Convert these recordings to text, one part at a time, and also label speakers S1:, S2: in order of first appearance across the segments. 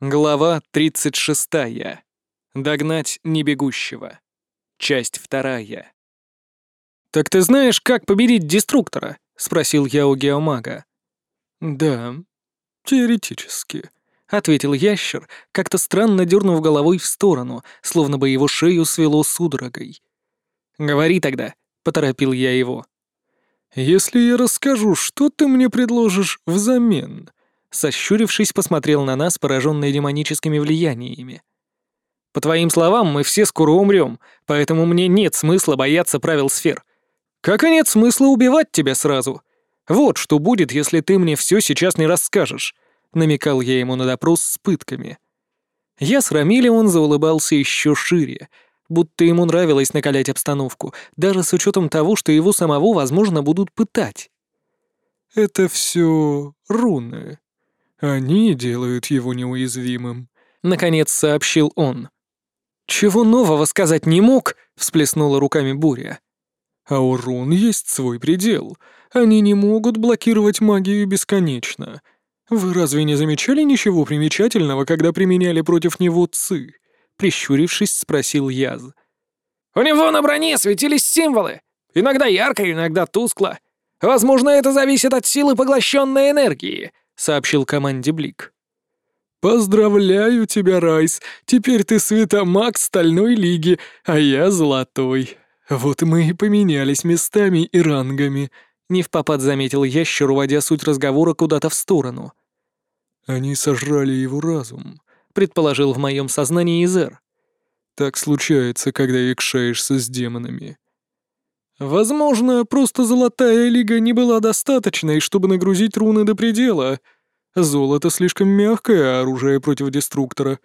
S1: Глава 36. Догнать небегущего. Часть вторая. «Так ты знаешь, как победить деструктора?» — спросил я у геомага.
S2: «Да, теоретически», —
S1: ответил ящер, как-то странно дернув головой в сторону, словно бы его шею свело судорогой. «Говори тогда», — поторопил я его.
S2: «Если я расскажу, что ты мне предложишь взамен?»
S1: Сощурившись, посмотрел на нас, пораженные демоническими влияниями. «По твоим словам, мы все скоро умрем, поэтому мне нет смысла бояться правил сфер. Как и нет смысла убивать тебя сразу. Вот что будет, если ты мне все сейчас не расскажешь», — намекал я ему на допрос с пытками. Я с Рамилем заулыбался еще шире, будто ему нравилось накалять обстановку, даже с учетом того, что его самого, возможно, будут пытать.
S2: «Это все руны», они делают его неуязвимым», —
S1: наконец сообщил он. «Чего нового сказать не мог?» — всплеснула руками Буря.
S2: «А у рун есть свой предел. Они не могут блокировать магию бесконечно. Вы разве не замечали ничего примечательного, когда применяли против него ци?» — прищурившись, спросил Яз.
S3: «У него на броне светились символы. Иногда ярко, иногда тускло. Возможно, это зависит от силы поглощенной энергии», сообщил команде Блик.
S2: «Поздравляю тебя, Райс! Теперь ты светомаг Стальной Лиги, а я Золотой. Вот мы и поменялись местами и рангами», — не в попад заметил ящер, уводя суть разговора куда-то в сторону. «Они сожрали его разум», — предположил в моем сознании Изер. «Так случается, когда икшаешься с демонами». Возможно, просто Золотая Лига не была достаточной, чтобы нагрузить руны до предела. Золото слишком мягкое оружие против деструктора.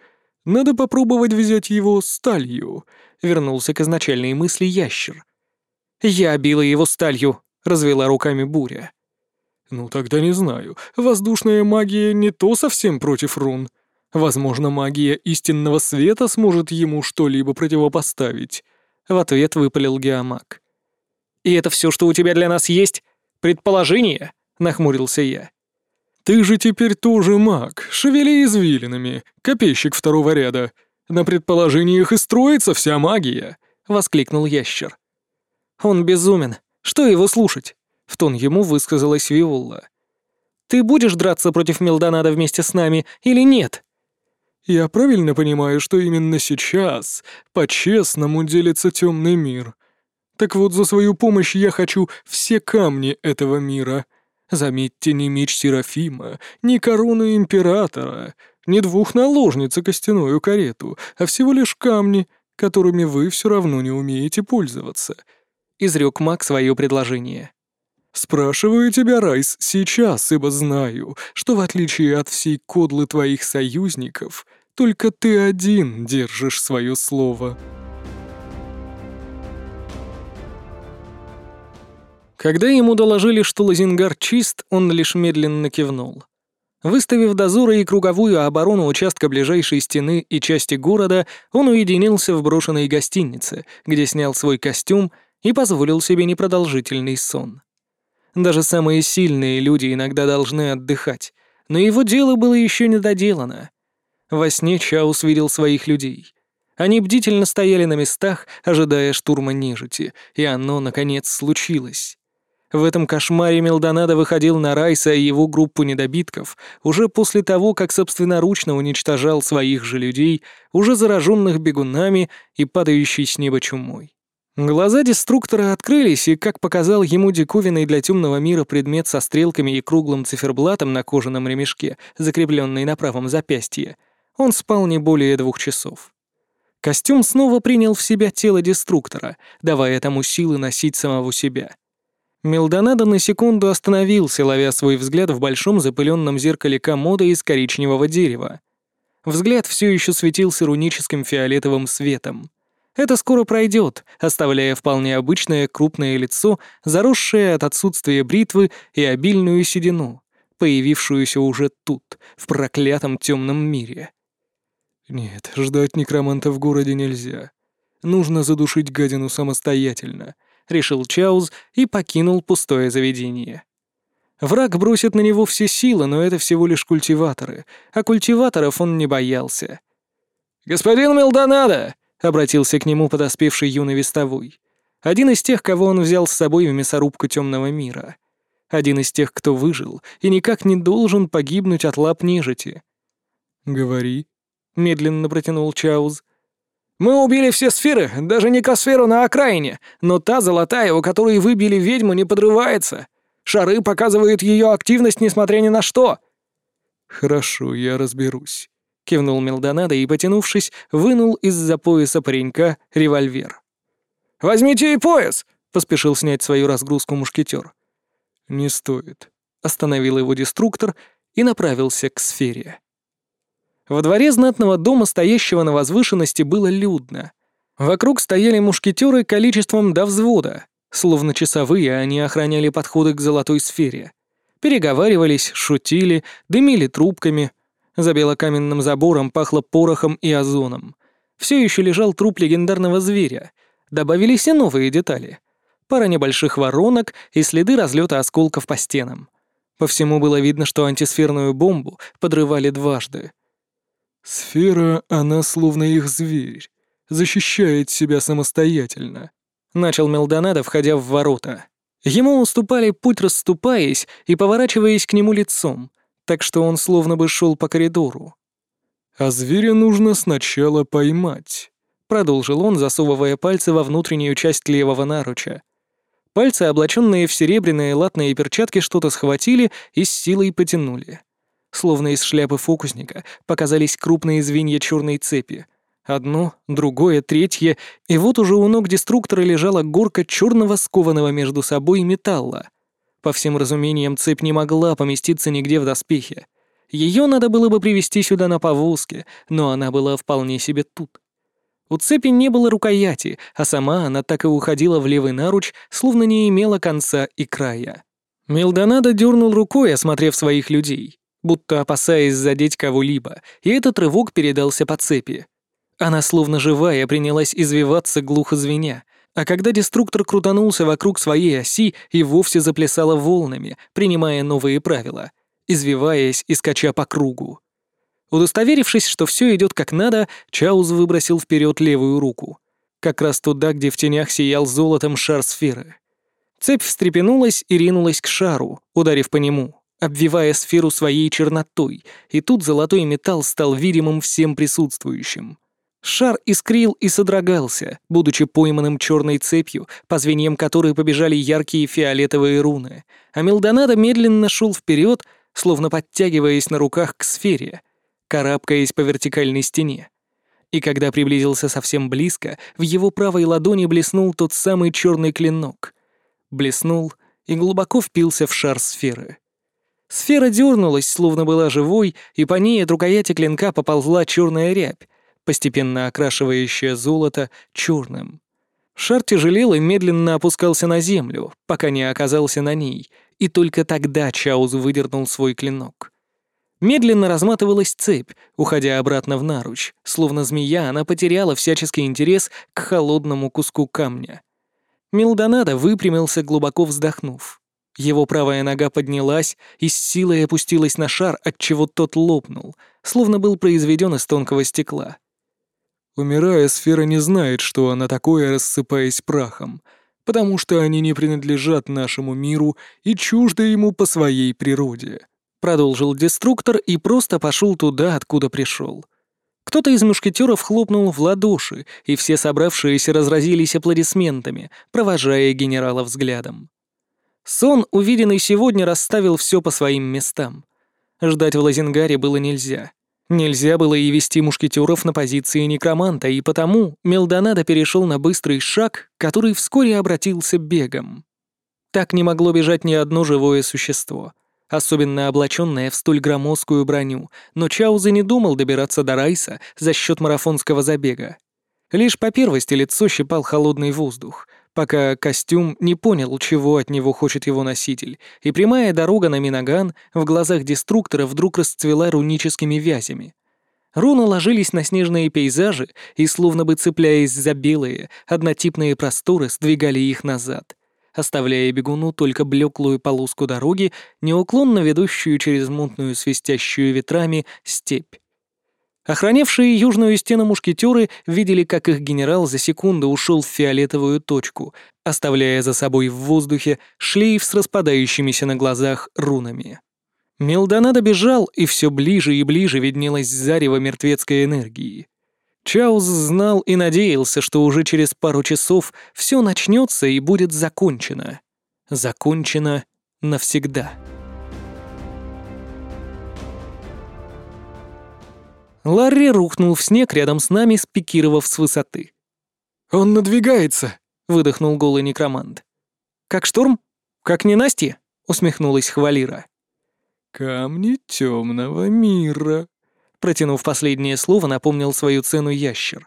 S2: Надо попробовать взять его сталью. Вернулся к изначальной мысли ящер.
S1: Я била его сталью, развела руками буря.
S2: Ну тогда не знаю. Воздушная магия не то совсем против рун. Возможно, магия истинного света сможет ему что-либо противопоставить.
S1: В ответ выпалил геомаг. «И это все, что у тебя для нас есть? Предположение?» — нахмурился я.
S2: «Ты же теперь тоже маг, шевели извилинами, копейщик второго ряда. На предположениях и строится вся магия», — воскликнул ящер.
S1: «Он безумен. Что его слушать?» — в тон ему высказалась Виолла. «Ты будешь драться против Мелдонада вместе с нами или нет?»
S2: «Я правильно понимаю, что именно сейчас по-честному делится темный мир?» Так вот, за свою помощь я хочу все камни этого мира. Заметьте, не меч Серафима, не корону императора, не двух наложниц и костяную карету, а всего лишь камни, которыми вы все равно не умеете пользоваться», — изрек маг свое предложение. «Спрашиваю тебя, Райс, сейчас, ибо знаю, что в отличие от всей кодлы твоих союзников, только ты один держишь свое слово».
S1: Когда ему доложили, что Лазингар чист, он лишь медленно кивнул. Выставив дозоры и круговую оборону участка ближайшей стены и части города, он уединился в брошенной гостинице, где снял свой костюм и позволил себе непродолжительный сон. Даже самые сильные люди иногда должны отдыхать, но его дело было еще не доделано. Во сне Чаус видел своих людей. Они бдительно стояли на местах, ожидая штурма нежити, и оно, наконец, случилось. В этом кошмаре Мелдонадо выходил на Райса и его группу недобитков уже после того, как собственноручно уничтожал своих же людей, уже зараженных бегунами и падающей с неба чумой. Глаза деструктора открылись, и, как показал ему диковинный для темного мира предмет со стрелками и круглым циферблатом на кожаном ремешке, закрепленный на правом запястье, он спал не более двух часов. Костюм снова принял в себя тело деструктора, давая тому силы носить самого себя — Мелдонадо на секунду остановился, ловя свой взгляд в большом запыленном зеркале комода из коричневого дерева. Взгляд все еще светился руническим фиолетовым светом. Это скоро пройдет, оставляя вполне обычное крупное лицо, заросшее от отсутствия бритвы и обильную седину, появившуюся уже тут, в проклятом темном мире.
S2: Нет, ждать некроманта в городе нельзя. Нужно задушить гадину самостоятельно, — решил Чауз и покинул пустое заведение.
S1: Враг бросит на него все силы, но это всего лишь культиваторы, а культиваторов он не боялся.
S3: «Господин Мелдонадо!»
S1: — обратился к нему подоспевший юный вестовой. Один из тех, кого он взял с собой в мясорубку темного мира. Один из тех, кто выжил и никак не должен погибнуть от лап нежити.
S2: «Говори», —
S1: медленно протянул Чауз.
S3: «Мы убили все сферы, даже не косферу на окраине, но та золотая, у которой выбили ведьму, не подрывается. Шары показывают ее активность, несмотря ни на что».
S2: «Хорошо, я разберусь», —
S1: кивнул Мелдонадо и, потянувшись, вынул из-за пояса паренька револьвер.
S3: «Возьмите и пояс!»
S1: — поспешил снять свою разгрузку мушкетер.
S2: «Не стоит», —
S1: остановил его деструктор и направился к сфере. Во дворе знатного дома, стоящего на возвышенности, было людно. Вокруг стояли мушкетеры количеством до взвода. Словно часовые, они охраняли подходы к золотой сфере. Переговаривались, шутили, дымили трубками. За белокаменным забором пахло порохом и озоном. Все еще лежал труп легендарного зверя. Добавились и новые детали. Пара небольших воронок и следы разлета осколков по стенам. По всему было видно, что антисферную бомбу подрывали дважды.
S2: «Сфера, она словно их зверь, защищает себя самостоятельно», —
S1: начал Мелдонадо, входя в ворота. Ему уступали путь, расступаясь и поворачиваясь к нему лицом, так что он словно бы шел по коридору.
S2: «А зверя нужно сначала поймать», —
S1: продолжил он, засовывая пальцы во внутреннюю часть левого наруча. Пальцы, облаченные в серебряные латные перчатки, что-то схватили и с силой потянули. Словно из шляпы фокусника показались крупные звенья черной цепи. Одно, другое, третье, и вот уже у ног деструктора лежала горка черного скованного между собой металла. По всем разумениям, цепь не могла поместиться нигде в доспехе. Ее надо было бы привести сюда на повозке, но она была вполне себе тут. У цепи не было рукояти, а сама она так и уходила в левый наруч, словно не имела конца и края. Мелдонадо дернул рукой, осмотрев своих людей будто опасаясь задеть кого-либо, и этот рывок передался по цепи. Она словно живая принялась извиваться глухо звеня, а когда деструктор крутанулся вокруг своей оси и вовсе заплясала волнами, принимая новые правила, извиваясь и скача по кругу. Удостоверившись, что все идет как надо, Чауз выбросил вперед левую руку. Как раз туда, где в тенях сиял золотом шар сферы. Цепь встрепенулась и ринулась к шару, ударив по нему обвивая сферу своей чернотой, и тут золотой металл стал видимым всем присутствующим. Шар искрил и содрогался, будучи пойманным черной цепью, по звеньям которой побежали яркие фиолетовые руны, а Мелдонадо медленно шел вперед, словно подтягиваясь на руках к сфере, карабкаясь по вертикальной стене. И когда приблизился совсем близко, в его правой ладони блеснул тот самый черный клинок. Блеснул и глубоко впился в шар сферы. Сфера дернулась, словно была живой, и по ней от рукояти клинка поползла черная рябь, постепенно окрашивающая золото черным. Шар тяжелел и медленно опускался на землю, пока не оказался на ней, и только тогда Чауз выдернул свой клинок. Медленно разматывалась цепь, уходя обратно в наруч, словно змея, она потеряла всяческий интерес к холодному куску камня. Милдонадо выпрямился, глубоко вздохнув. Его правая нога поднялась и с силой опустилась на шар, отчего тот лопнул, словно был произведен из тонкого стекла.
S2: Умирая, сфера не знает, что она такое, рассыпаясь прахом, потому что они не принадлежат нашему миру и чужды ему по своей природе.
S1: Продолжил деструктор и просто пошел туда, откуда пришел. Кто-то из мушкетеров хлопнул в ладоши, и все собравшиеся разразились аплодисментами, провожая генерала взглядом. Сон, увиденный сегодня, расставил все по своим местам. Ждать в Лазингаре было нельзя. Нельзя было и вести мушкетеров на позиции некроманта, и потому Мелдонадо перешел на быстрый шаг, который вскоре обратился бегом. Так не могло бежать ни одно живое существо, особенно облаченное в столь громоздкую броню, но Чаузе не думал добираться до Райса за счет марафонского забега. Лишь по первости лицо щипал холодный воздух, пока костюм не понял, чего от него хочет его носитель, и прямая дорога на Минаган в глазах деструктора вдруг расцвела руническими вязями. Руны ложились на снежные пейзажи и, словно бы цепляясь за белые, однотипные просторы, сдвигали их назад. оставляя бегуну только блеклую полоску дороги, неуклонно ведущую через мутную свистящую ветрами степь. Охранявшие южную стену мушкетеры видели, как их генерал за секунду ушел в фиолетовую точку, оставляя за собой в воздухе шлейф с распадающимися на глазах рунами. Мелдонадо бежал, и все ближе и ближе виднелось зарево мертвецкой энергии. Чаус знал и надеялся, что уже через пару часов все начнется и будет закончено. Закончено навсегда. Ларри рухнул в снег рядом с нами, спикировав с высоты.
S2: «Он надвигается!» — выдохнул голый некромант.
S1: «Как шторм? Как ненастье?» — усмехнулась Хвалира.
S2: «Камни темного мира», — протянув последнее слово, напомнил свою цену ящер.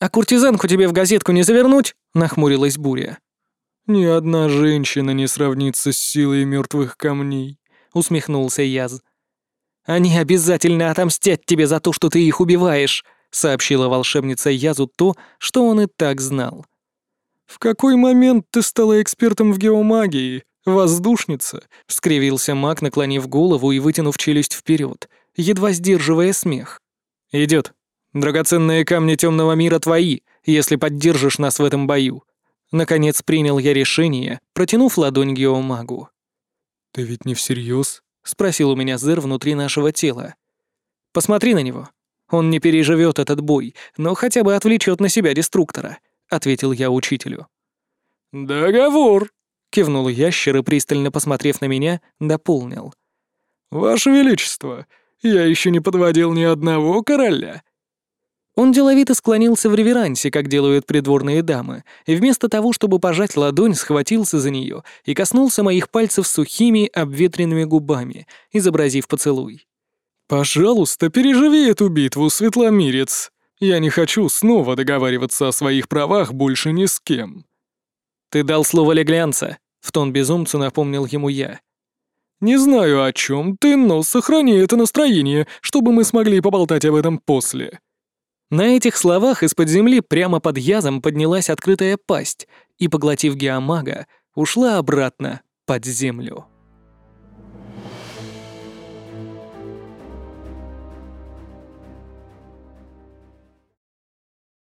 S1: «А куртизанку тебе в газетку не завернуть?» — нахмурилась Буря.
S2: «Ни одна женщина не сравнится с силой мертвых камней», — усмехнулся Яз.
S1: «Они обязательно отомстят тебе за то, что ты их убиваешь», — сообщила волшебница Язу то, что он и так знал.
S2: «В какой момент ты стала экспертом в геомагии, воздушница?»
S1: — скривился маг, наклонив голову и вытянув челюсть вперед, едва сдерживая смех. «Идет. Драгоценные камни темного мира твои, если поддержишь нас в этом бою». Наконец принял я решение, протянув ладонь геомагу.
S2: «Ты ведь не всерьез?
S1: — спросил у меня Зер внутри нашего тела. «Посмотри на него. Он не переживет этот бой, но хотя бы отвлечет на себя деструктора», — ответил я учителю.
S2: «Договор», — кивнул ящер и, пристально посмотрев на меня, дополнил. «Ваше Величество, я еще не подводил ни одного короля.
S1: Он деловито склонился в реверансе, как делают придворные дамы, и вместо того, чтобы пожать ладонь, схватился за нее и коснулся моих пальцев сухими, обветренными губами, изобразив поцелуй.
S2: «Пожалуйста, переживи эту битву, светломирец. Я не хочу снова договариваться о своих правах больше ни с кем».
S1: «Ты дал слово Леглянца», — в тон безумцу напомнил ему я.
S2: «Не знаю, о чем ты, но сохрани это настроение, чтобы мы смогли поболтать об этом после».
S1: На этих словах из-под земли прямо под язом поднялась открытая пасть и, поглотив геомага, ушла обратно под землю.